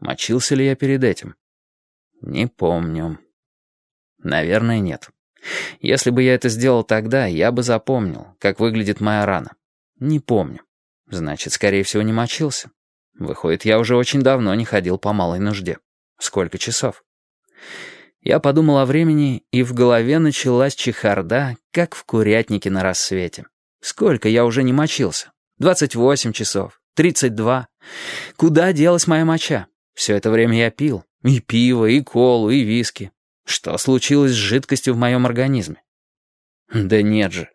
Мочился ли я перед этим? Не помню. Наверное, нет. Если бы я это сделал тогда, я бы запомнил, как выглядит моя рана. Не помню. Значит, скорее всего, не мочился. Выходит, я уже очень давно не ходил по малой нужде. Сколько часов? Я подумал о времени, и в голове началась чехарда, как в курятнике на рассвете. Сколько я уже не мочился? 28 часов, 32. Куда делась моя моча? Все это время я пил. И пиво, и колу, и виски. Что случилось с жидкостью в моем организме? Да нет же.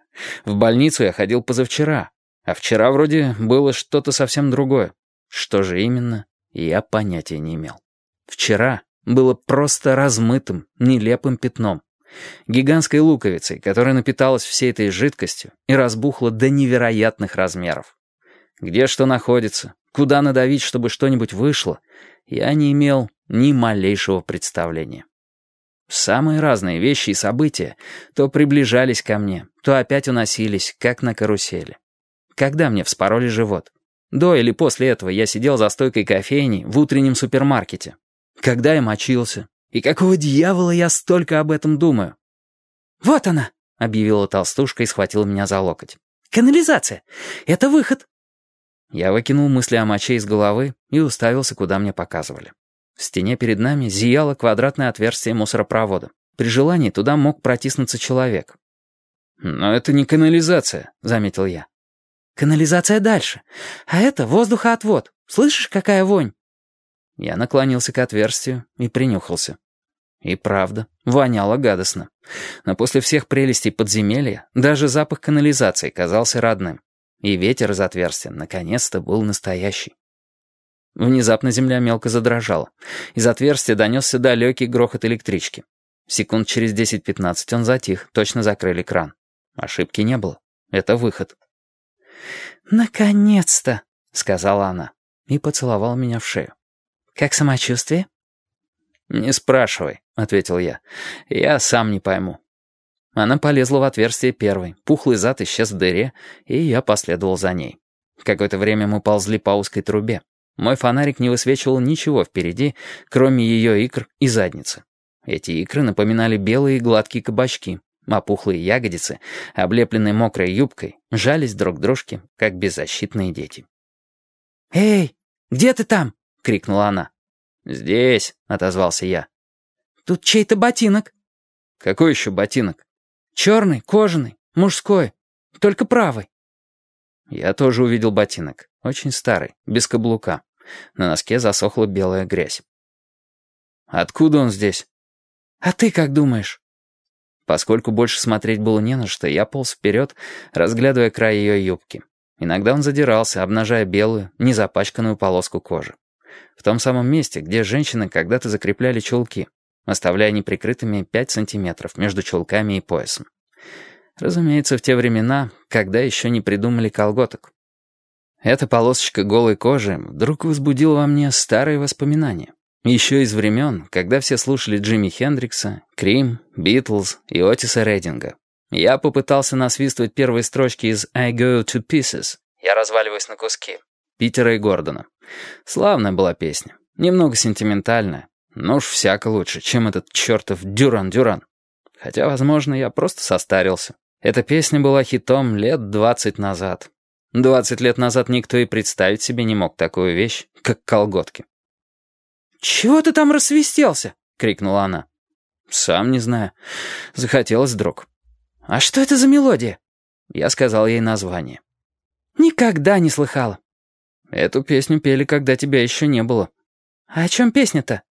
В больницу я ходил позавчера. А вчера вроде было что-то совсем другое. Что же именно, я понятия не имел. Вчера было просто размытым, нелепым пятном. Гигантской луковицей, которая напиталась всей этой жидкостью и разбухла до невероятных размеров. Где что находится, куда надавить, чтобы что-нибудь вышло, я не имел ни малейшего представления. Самые разные вещи и события то приближались ко мне, то опять уносились, как на карусели. Когда мне вспороли живот? До или после этого я сидел за стойкой кофейни в утреннем супермаркете. Когда я мочился? И какого дьявола я столько об этом думаю? «Вот она!» — объявила толстушка и схватила меня за локоть. «Канализация! Это выход!» Я выкинул мысли о моче из головы и уставился, куда мне показывали. В стене перед нами зияло квадратное отверстие мусоропровода. При желании туда мог протиснуться человек. «Но это не канализация», — заметил я. «Канализация дальше. А это воздухоотвод. Слышишь, какая вонь?» Я наклонился к отверстию и принюхался. И правда, воняло гадостно. Но после всех прелестей подземелья даже запах канализации казался родным. И ветер из отверстия наконец-то был настоящий. Внезапно земля мелко задрожала. Из отверстия донесся далекий грохот электрички. Секунд через 10-15 он затих, точно закрыли кран. Ошибки не было. Это выход. «Наконец-то!» — сказала она и поцеловала меня в шею. «Как самочувствие?» «Не спрашивай», — ответил я. «Я сам не пойму». Она полезла в отверстие первой, пухлый зад исчез в дыре, и я последовал за ней. Какое-то время мы ползли по узкой трубе. Мой фонарик не высвечивал ничего впереди, кроме ее икр и задницы. Эти икры напоминали белые гладкие кабачки, а пухлые ягодицы, облепленные мокрой юбкой, жались друг к дружке, как беззащитные дети. «Эй, где ты там?» — крикнула она. «Здесь», — отозвался я. «Тут чей-то ботинок». «Какой еще ботинок?» «Черный, кожаный, мужской, только правый». Я тоже увидел ботинок, очень старый, без каблука. На носке засохла белая грязь. «Откуда он здесь?» «А ты как думаешь?» Поскольку больше смотреть было не на что, я полз вперед, разглядывая край ее юбки. Иногда он задирался, обнажая белую, незапачканную полоску кожи. В том самом месте, где женщины когда-то закрепляли чулки, оставляя неприкрытыми 5 сантиметров между чулками и поясом. Разумеется, в те времена, когда еще не придумали колготок. Эта полосочка голой кожи вдруг возбудила во мне старые воспоминания. Еще из времен, когда все слушали Джимми Хендрикса, Крим, Битлз и Отиса Рейдинга. Я попытался насвистывать первые строчки из «I go to pieces» «Я разваливаюсь на куски» Питера и Гордона. Славная была песня, немного сентиментальная, но уж всяко лучше, чем этот чертов Дюран-Дюран. Хотя, возможно, я просто состарился. Эта песня была хитом лет двадцать назад. Двадцать лет назад никто и представить себе не мог такую вещь, как колготки. «Чего ты там рассвистелся?» — крикнула она. «Сам не знаю. Захотелось вдруг». «А что это за мелодия?» Я сказал ей название. «Никогда не слыхала». «Эту песню пели, когда тебя еще не было». «А о чем песня-то?»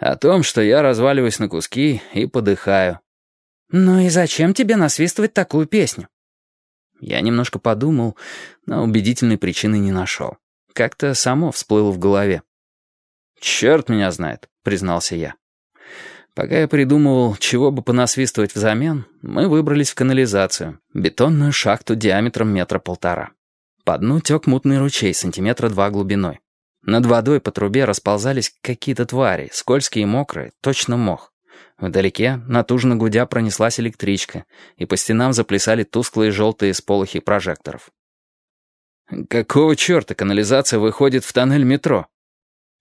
«О том, что я разваливаюсь на куски и подыхаю». «Ну и зачем тебе насвистывать такую песню?» Я немножко подумал, но убедительной причины не нашел. Как-то само всплыло в голове. «Черт меня знает», — признался я. Пока я придумывал, чего бы понасвистывать взамен, мы выбрались в канализацию, бетонную шахту диаметром метра полтора. По дну тек мутный ручей сантиметра два глубиной. Над водой по трубе расползались какие-то твари, скользкие и мокрые, точно мох. Вдалеке, натужно гудя, пронеслась электричка, и по стенам заплясали тусклые желтые сполохи прожекторов. «Какого черта канализация выходит в тоннель метро?»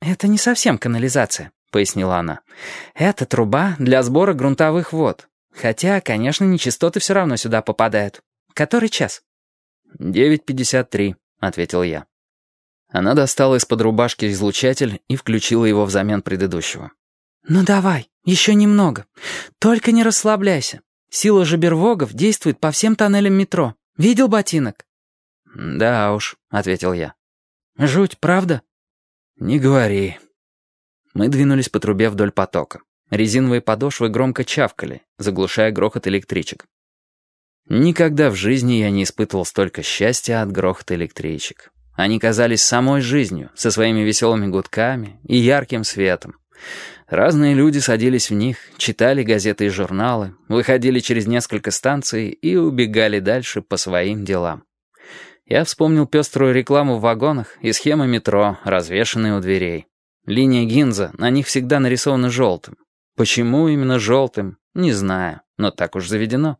«Это не совсем канализация», — пояснила она. «Это труба для сбора грунтовых вод. Хотя, конечно, нечистоты все равно сюда попадают. Который час?» «Девять пятьдесят три», — ответил я. Она достала из-под рубашки излучатель и включила его взамен предыдущего. «Ну давай, еще немного. Только не расслабляйся. Сила жабервогов действует по всем тоннелям метро. Видел ботинок?» «Да уж», — ответил я. «Жуть, правда?» «Не говори». Мы двинулись по трубе вдоль потока. Резиновые подошвы громко чавкали, заглушая грохот электричек. Никогда в жизни я не испытывал столько счастья от грохота электричек. Они казались самой жизнью, со своими веселыми гудками и ярким светом. Разные люди садились в них, читали газеты и журналы, выходили через несколько станций и убегали дальше по своим делам. Я вспомнил пеструю рекламу в вагонах и схемы метро, развешанные у дверей. Линия Гинза на них всегда нарисована желтым. Почему именно желтым, не знаю, но так уж заведено.